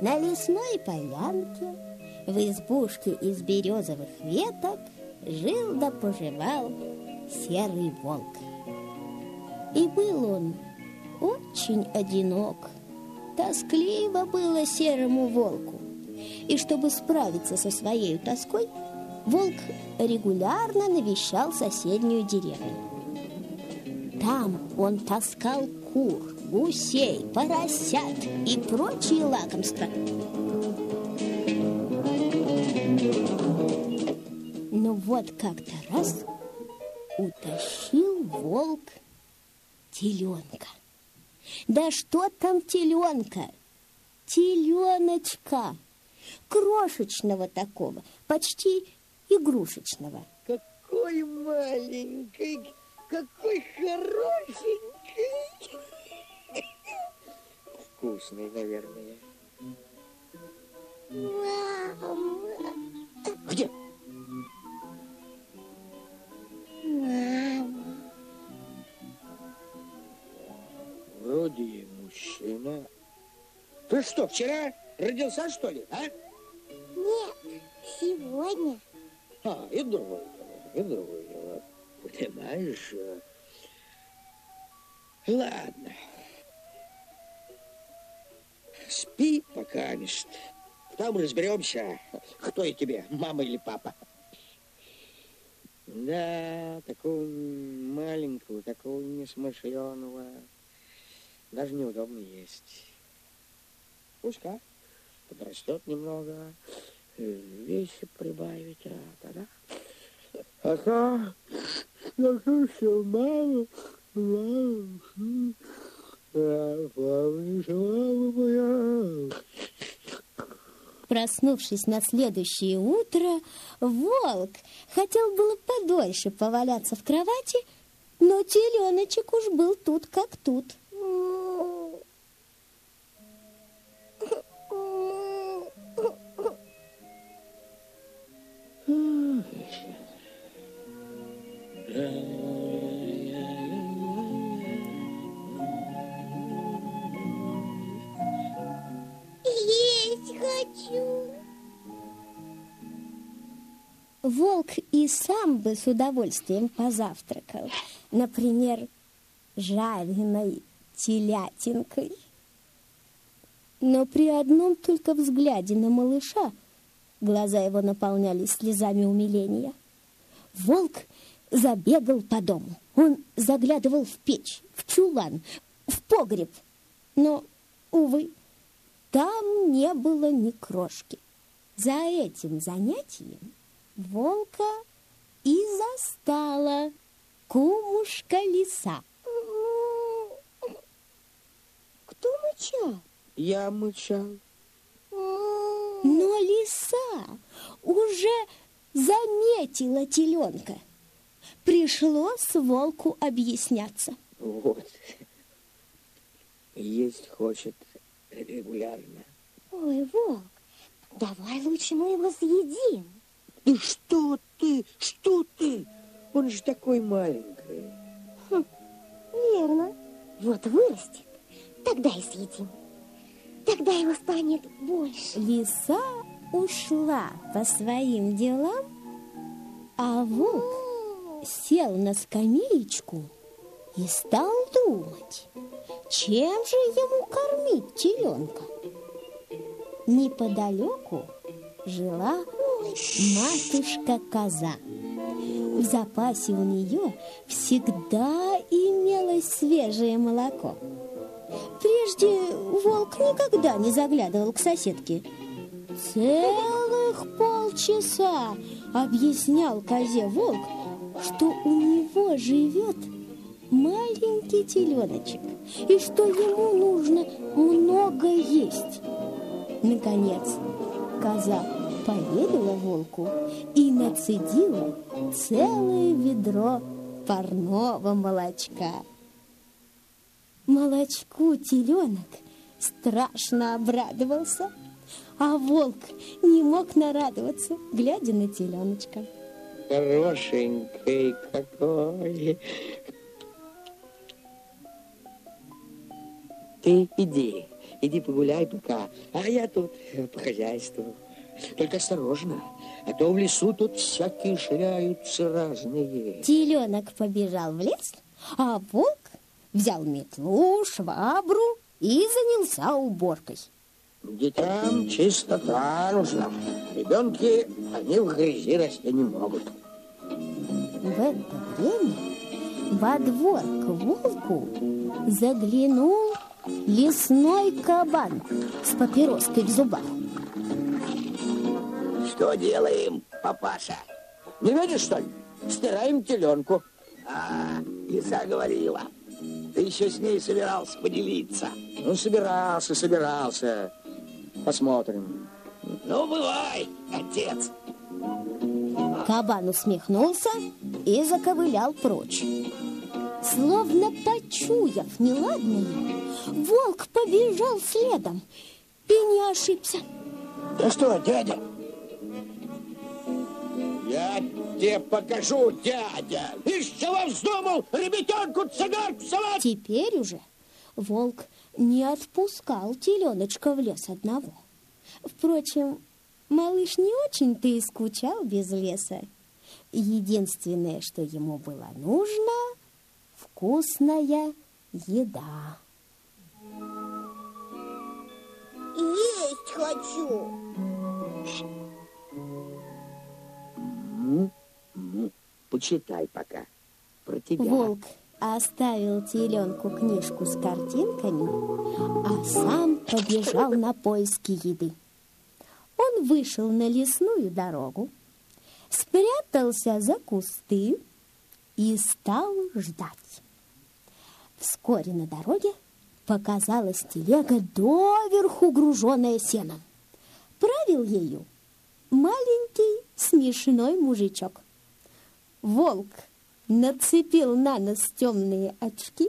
На лесной полянке в избушке из березовых веток жил да поживал серый волк. И был он очень одинок. Тоскливо было серому волку. И чтобы справиться со своей тоской, волк регулярно навещал соседнюю деревню. Там он таскал кур, гусей, поросят и прочие лакомства. Но вот как-то раз утащил волк теленка. Да что там теленка? Теленочка, крошечного такого, почти игрушечного. Какой маленький, какой хорошенький. Вкусный, наверное. Мама. Где? Мама. Вроде и мужчина. Ты что, вчера родился, что ли, а? Нет, сегодня. А, и другое дело, и другое дело. Понимаешь? э, Ладно. Спи пока, Мишт. Там разберемся, кто и тебе, мама или папа. Да, такого маленького, такого несмышленого. Даже неудобно есть. Пусть-ка подрастет немного, весе прибавить, а тогда... А то, я слушаю, мама, мама, Проснувшись на следующее утро, волк хотел было подольше поваляться в кровати, но теленочек уж был тут как тут. Сам бы с удовольствием позавтракал, например, жареной телятинкой. Но при одном только взгляде на малыша глаза его наполнялись слезами умиления. Волк забегал по дому. Он заглядывал в печь, в чулан, в погреб. Но, увы, там не было ни крошки. За этим занятием волка и застала кумушка лиса. Кто мычал? Я мычал. Но лиса уже заметила теленка. Пришлось волку объясняться. Вот. Есть хочет регулярно. Ой, волк, давай лучше мы его съедим. Да что ты, что ты? Он же такой маленький. Верно. Вот вырастет, тогда и съедим. Тогда его станет больше. Лиса ушла по своим делам, а волк сел на скамеечку и стал думать, чем же ему кормить теленка. Неподалеку жила матушка-коза. В запасе у нее всегда имелось свежее молоко. Прежде волк никогда не заглядывал к соседке. Целых полчаса объяснял козе волк, что у него живет маленький теленочек и что ему нужно много есть. Наконец, коза поверила волку и нацедила целое ведро парного молочка. Молочку теленок страшно обрадовался, а волк не мог нарадоваться, глядя на теленочка. Хорошенький какой. Ты иди, иди погуляй пока, а я тут по хозяйству. Только осторожно, а то в лесу тут всякие ширяются разные. Теленок побежал в лес, а волк взял метлу, швабру и занялся уборкой. Детям чистота нужна. Ребенки, они в грязи расти не могут. В это время во двор к волку заглянул лесной кабан с папироской в зубах. Что делаем, папаша? Не видишь, что ли? Стираем теленку. А, лиса говорила. Ты еще с ней собирался поделиться. Ну, собирался, собирался. Посмотрим. Ну, бывай, отец. Кабан усмехнулся и заковылял прочь. Словно почуяв неладное, волк побежал следом и не ошибся. Да что, дядя? Тебе покажу, дядя. Ишь, чего вздумал ребятенку цигарку совать? Теперь уже волк не отпускал теленочка в лес одного. Впрочем, малыш не очень-то и скучал без леса. Единственное, что ему было нужно – вкусная еда. Есть хочу. Ну, почитай пока про тебя. Волк оставил теленку книжку с картинками, а сам побежал на поиски еды. Он вышел на лесную дорогу, спрятался за кусты и стал ждать. Вскоре на дороге показалась телега, доверху груженная сеном. Правил ею маленький смешной мужичок. Волк нацепил на нос темные очки,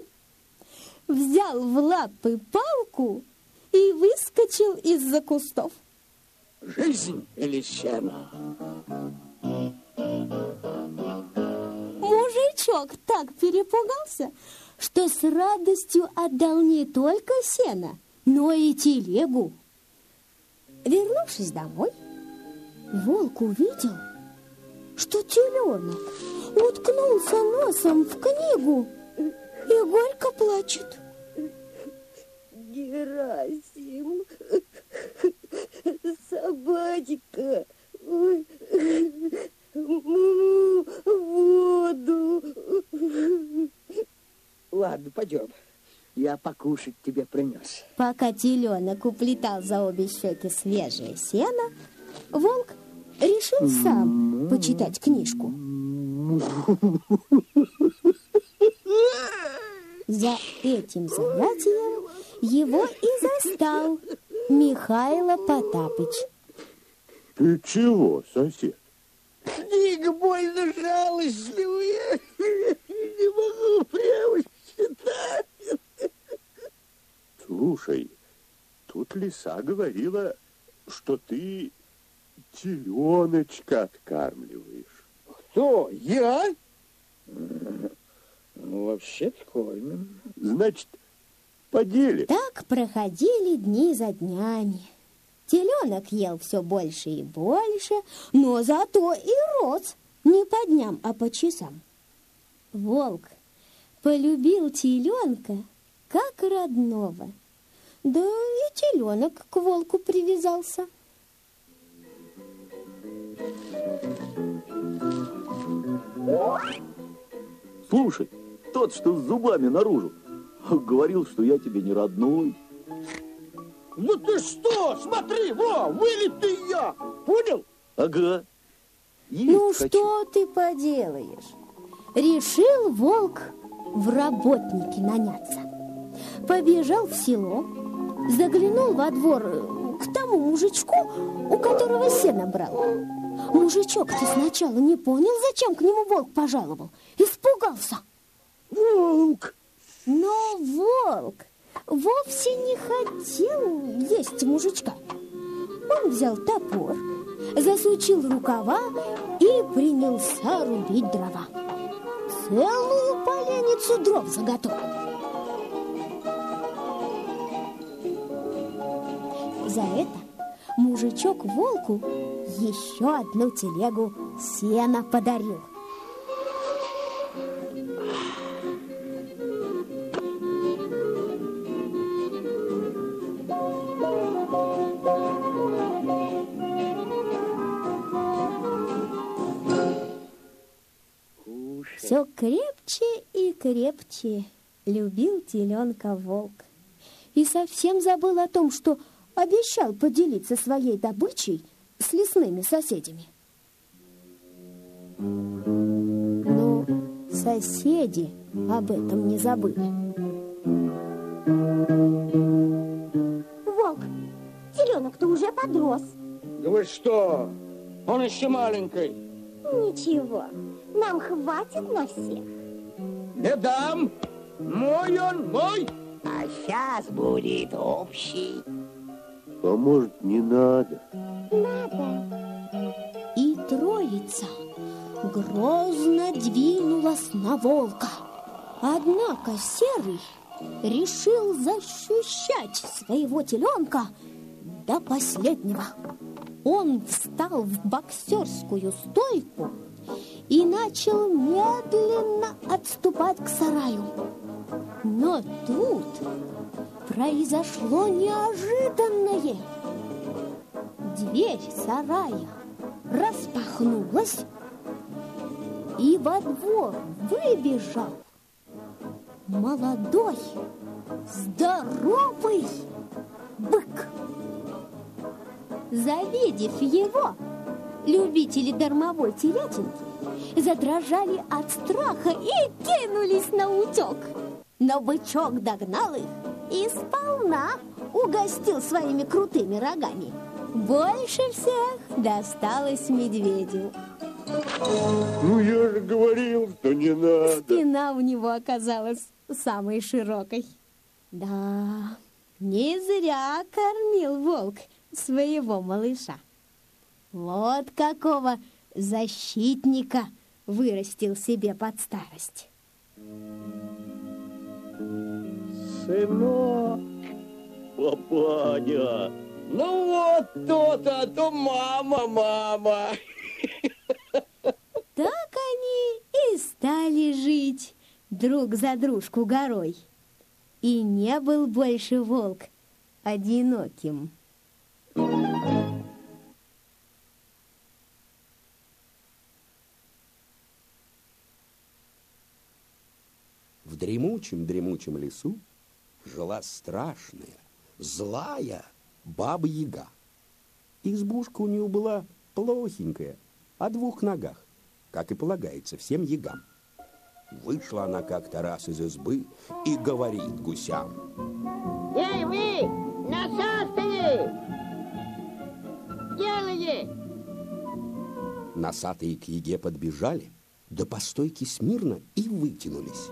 взял в лапы палку и выскочил из-за кустов. Жизнь или сено? Мужичок так перепугался, что с радостью отдал не только сено, но и телегу. Вернувшись домой, волк увидел, что теленок уткнулся носом в книгу и горько плачет. Герасим, собачка, ой, му, воду. Ладно, пойдем. Я покушать тебе принес. Пока теленок уплетал за обе щеки свежее сено, волк решил сам почитать книжку. За этим занятием его и застал Михайло Потапыч. Ты чего, сосед? Книга больно жалостливая. Не могу прямо читать. Слушай, тут лиса говорила, что ты теленочка откармливаешь. Кто? Я? Ну, вообще-то кормим. Значит, поделим. Так проходили дни за днями. Теленок ел все больше и больше, но зато и рос не по дням, а по часам. Волк полюбил теленка как родного. Да и теленок к волку привязался. Слушай, тот, что с зубами наружу, говорил, что я тебе не родной. Ну ты что? Смотри, во, вылитый я. Понял? Ага. Есть Ну хочу. что ты поделаешь? Решил волк в работники наняться. Побежал в село, заглянул во двор э, к тому мужичку, у которого сено брал. Мужичок-то сначала не понял, зачем к нему волк пожаловал. Испугался. Волк. Но волк вовсе не хотел есть мужичка. Он взял топор, засучил рукава и принялся рубить дрова. Целую поленницу дров заготовил. за это мужичок волку еще одну телегу сена подарил. Все крепче и крепче любил теленка волк. И совсем забыл о том, что обещал поделиться своей добычей с лесными соседями. Но соседи об этом не забыли. Волк, теленок-то уже подрос. Да вы что? Он еще маленький. Ничего, нам хватит на всех. Не дам. Мой он, мой. А сейчас будет общий. А может, не надо? Надо. И троица грозно двинулась на волка. Однако Серый решил защищать своего теленка до последнего. Он встал в боксерскую стойку и начал медленно отступать к сараю. Но тут произошло неожиданное. Дверь сарая распахнулась, и во двор выбежал молодой, здоровый бык. Завидев его, любители дармовой телятинки задрожали от страха и кинулись на утек. Но бычок догнал их и сполна угостил своими крутыми рогами. Больше всех досталось медведю. Ну, я же говорил, что не надо. Спина у него оказалась самой широкой. Да, не зря кормил волк своего малыша. Вот какого защитника вырастил себе под старость. Сынок, папаня. Ну вот то-то, а то мама, мама. Так они и стали жить друг за дружку горой. И не был больше волк одиноким. В дремучем-дремучем лесу жила страшная, злая баба-яга. Избушка у нее была плохенькая, о двух ногах, как и полагается всем ягам. Вышла она как-то раз из избы и говорит гусям. Эй, вы, насастые! Делайте! Носатые к яге подбежали, да по стойке смирно и вытянулись.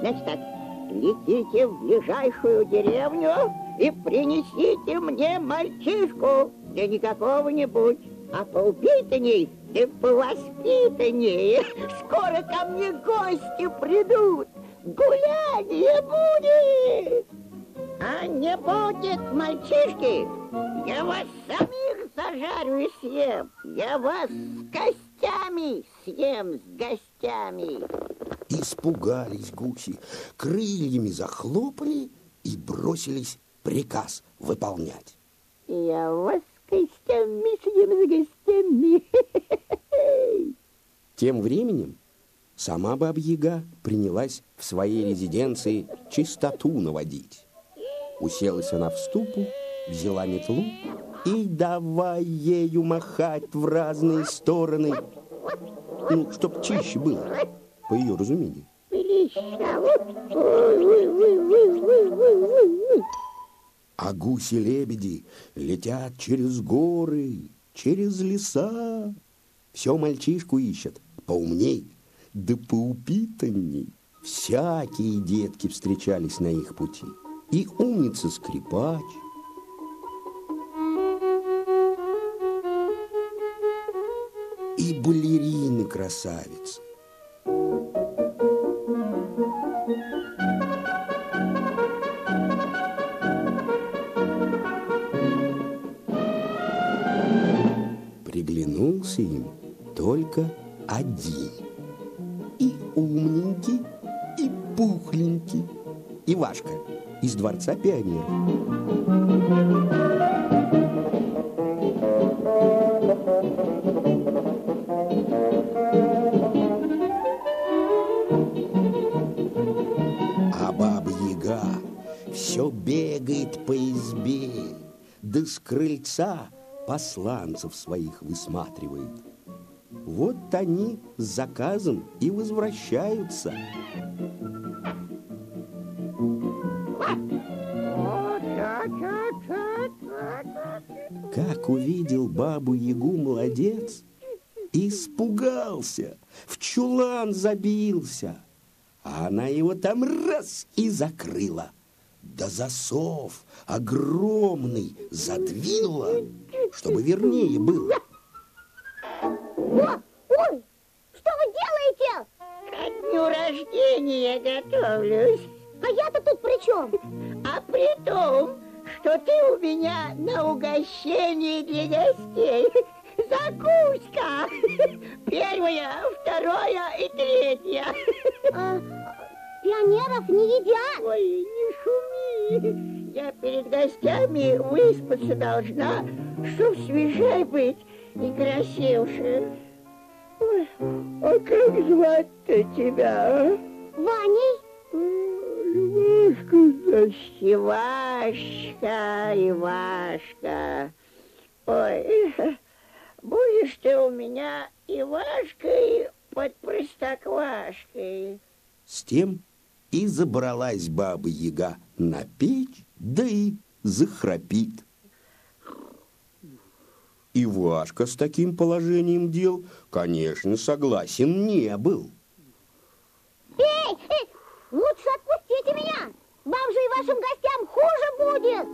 Значит так, летите в ближайшую деревню и принесите мне мальчишку, да не какого-нибудь, а поупитанней и повоспитаннее. Скоро ко мне гости придут, гуляние будет. А не будет мальчишки, я вас самих зажарю и съем. Я вас с гостями съем, с гостями. Испугались гуси, крыльями захлопали и бросились приказ выполнять. Я вас с гостями съем, с гостями. Тем временем сама Бабьяга принялась в своей резиденции чистоту наводить. Уселась она в ступу, взяла метлу и давай ею махать в разные стороны. Ну, чтоб чище было, по ее разумению. А гуси-лебеди летят через горы, через леса. Все мальчишку ищет, поумней, да поупитанней. Всякие детки встречались на их пути. И умница-скрипач, и балерины-красавицы. Приглянулся им только один. И умненький, и пухленький. Ивашка из дворца пионеров. А баба-яга все бегает по избе, да с крыльца посланцев своих высматривает. Вот они с заказом и возвращаются. Как увидел бабу-ягу молодец, испугался, в чулан забился, а она его там раз и закрыла. Да засов огромный задвинула, чтобы вернее было. О, ой, что вы делаете? К дню рождения готовлюсь. А я-то тут при чем? А при том, что ты у меня на угощении для гостей. Закуска. Первая, вторая и третья. А, пионеров не едят. Ой, не шуми. Я перед гостями выспаться должна, чтоб свежей быть и красивше. Ой, а как звать-то тебя, а? Ваней? Ивашка, значит. Ивашка, Ивашка. Ой, будешь ты у меня Ивашкой под простоквашкой. С тем и забралась баба-яга на печь, да и захрапит. Ивашка с таким положением дел, конечно, согласен не был. Эй, эй, лучше отпустите меня. Вам же и вашим гостям хуже будет.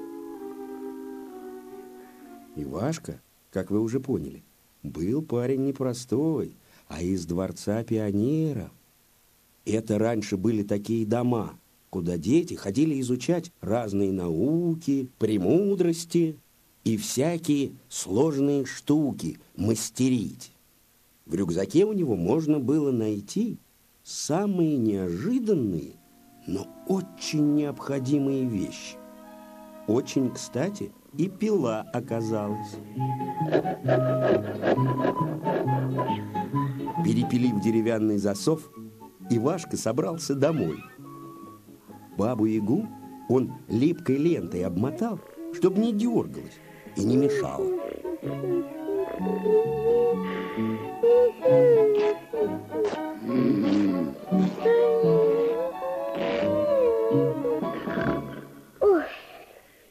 Ивашка, как вы уже поняли, был парень непростой, а из дворца пионеров. Это раньше были такие дома, куда дети ходили изучать разные науки, премудрости и всякие сложные штуки мастерить. В рюкзаке у него можно было найти самые неожиданные, но очень необходимые вещи. Очень кстати и пила оказалась. Перепилив деревянный засов, Ивашка собрался домой. Бабу-ягу он липкой лентой обмотал, чтобы не дергалась и не мешала. Ой,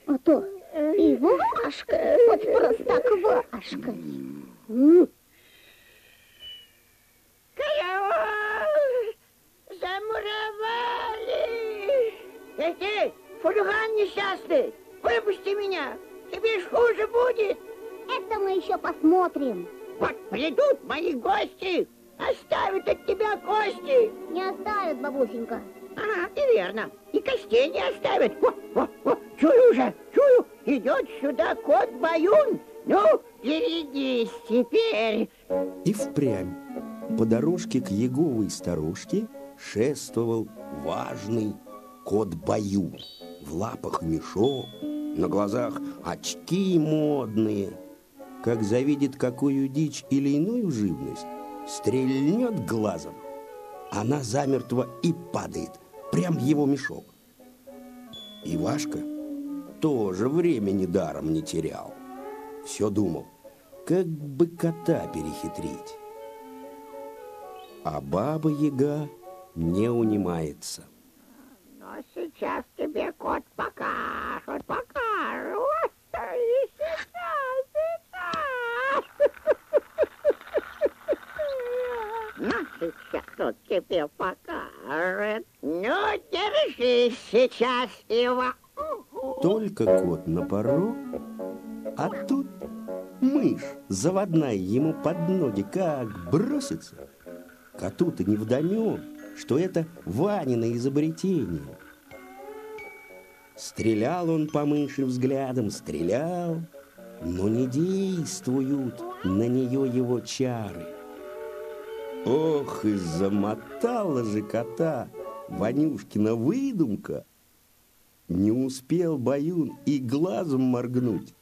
а то Ивашка под простоквашкой. Караул! Эй, ты, фурган несчастный, выпусти меня, тебе ж хуже будет. Это мы еще посмотрим. Вот придут мои гости, оставят от тебя кости. Не оставят, бабусенька. Ага, и верно. И костей не оставят. О, о, о, чую уже, чую. Идет сюда кот Баюн. Ну, берегись теперь. И впрямь по дорожке к Еговой старушке шествовал важный кот Баюн. В лапах мешок, на глазах очки модные. Как завидит какую дичь или иную живность, стрельнет глазом, она замертво и падает прям в его мешок. Ивашка тоже времени даром не терял. Все думал, как бы кота перехитрить. А баба-яга не унимается. Сейчас тебе кот покажет, покажет. И сейчас, сейчас. Ну, сейчас он тебе покажет. Ну, держись сейчас его. Только кот на порог, а тут мышь заводная ему под ноги как бросится. Коту-то невдомек, что это Ванина изобретение. Стрелял он по мыши взглядом, стрелял, но не действуют на нее его чары. Ох, и замотала же кота Ванюшкина выдумка. Не успел Баюн и глазом моргнуть,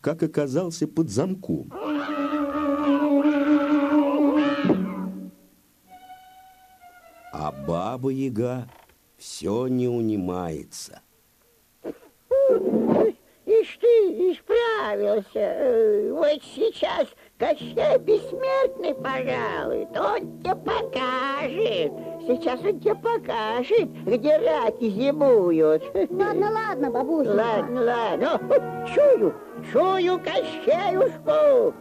как оказался под замком. А баба-яга все не унимается. Ишь ты, исправился. Вот сейчас Кощей Бессмертный пожалуй, он тебе покажет. Сейчас он тебе покажет, где раки зимуют. Ладно, ладно, бабуся. Ладно, ладно. Ну, чую, чую Кощеюшку.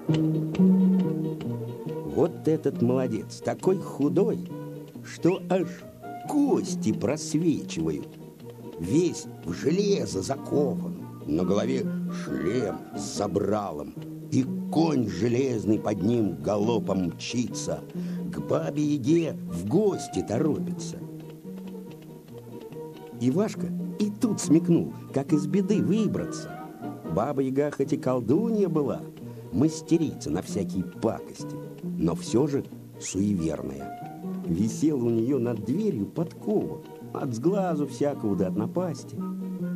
Вот этот молодец, такой худой, что аж кости просвечивают. Весь в железо закован, на голове шлем с забралом, и конь железный под ним галопом мчится, к бабе-яге в гости торопится. Ивашка и тут смекнул, как из беды выбраться. Баба-яга хоть и колдунья была, мастерица на всякие пакости, но все же суеверная. Висела у нее над дверью подкова, от сглазу всякого да от напасти.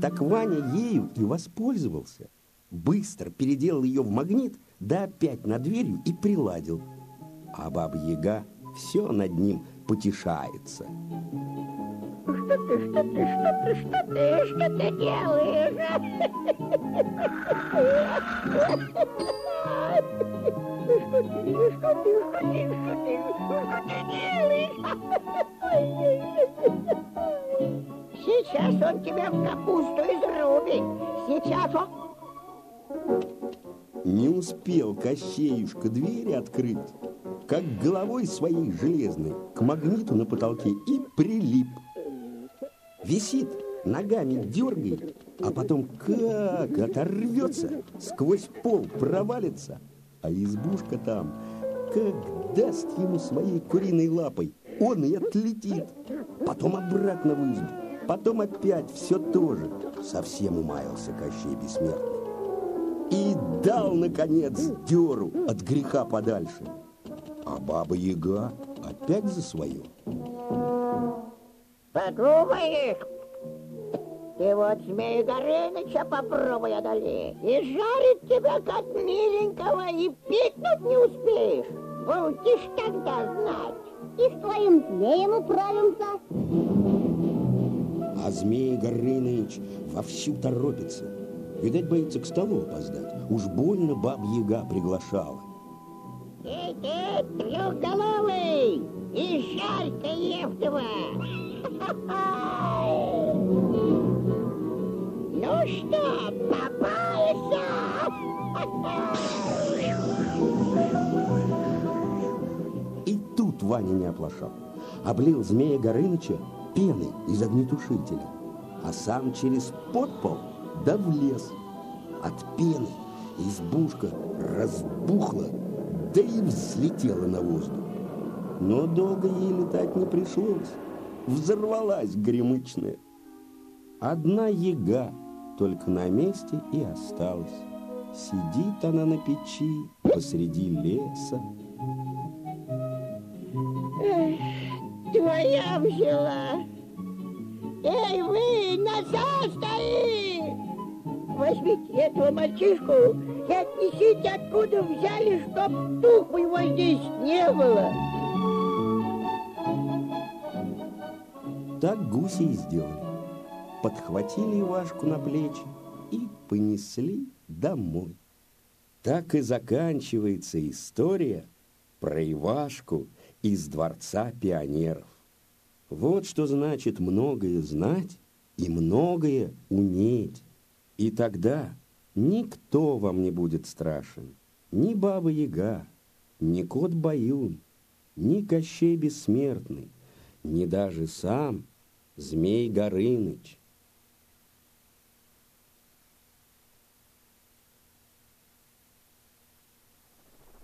Так Ваня ею и воспользовался. Быстро переделал ее в магнит, да опять над дверью и приладил. А баба-яга все над ним потешается. Что ты, что ты, что ты, что ты, что ты делаешь? Что ты, что ты, что ты, что ты, что ты делаешь? Сейчас он тебя в капусту изрубит. Сейчас он... Не успел Кощеюшка двери открыть, как головой своей железной к магниту на потолке и прилип. Висит, ногами дергает, а потом как оторвется, сквозь пол провалится, а избушка там, как даст ему своей куриной лапой, он и отлетит. Потом обратно в избу, потом опять все то же. Совсем умаялся Кощей Бессмертный. И дал, наконец, деру от греха подальше. А баба-яга опять за свое. Подумаешь, ты вот Змея Горыныча попробуй одолеть. И жарит тебя, как миленького, и пикнуть не успеешь. Будешь тогда знать. И с твоим змеем управимся. А змей Горыныч вовсю торопится. Видать, боится к столу опоздать. Уж больно баб-яга приглашала. Эй, ты, трехголовый, и жарь-ка Евтова! Ну что, попался? И тут Ваня не оплошал. Облил змея Горыныча пеной из огнетушителя, а сам через подпол да в лес. От пены избушка разбухла, да и взлетела на воздух. Но долго ей летать не пришлось. Взорвалась гремычная. Одна яга только на месте и осталась. Сидит она на печи посреди леса. Твоя взяла. Эй, вы, назад стоит! Возьмите этого мальчишку и отнесите, откуда взяли, чтоб духу его здесь не было. Так гуси и сделали. Подхватили Ивашку на плечи и понесли домой. Так и заканчивается история про Ивашку из Дворца пионеров. Вот что значит многое знать и многое уметь. И тогда никто вам не будет страшен. Ни Баба-Яга, ни Кот Баюн, ни Кощей Бессмертный, ни даже сам Змей Горыныч.